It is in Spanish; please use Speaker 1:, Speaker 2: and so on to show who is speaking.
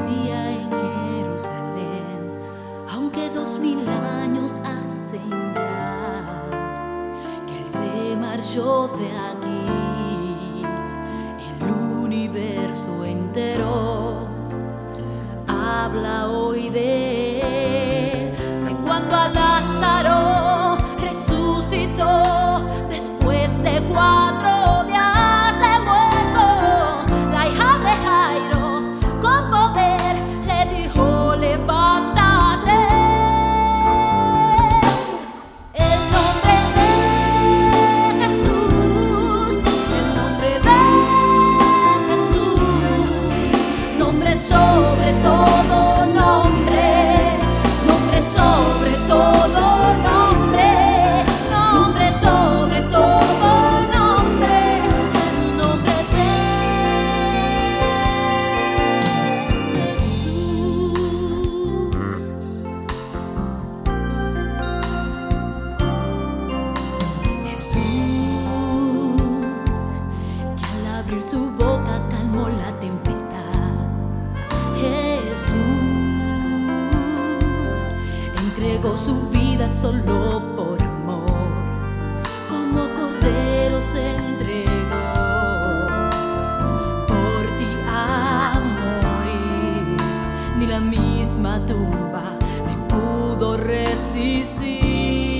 Speaker 1: en Jerusalén, aunque dos mil años hacen ya que Él se marchó de aquí, el universo entero habla hoy de Él, de cuando a la Jesús, entregó su vida solo por amor, como cordero se entregó por ti a morir, ni la misma tumba me pudo resistir.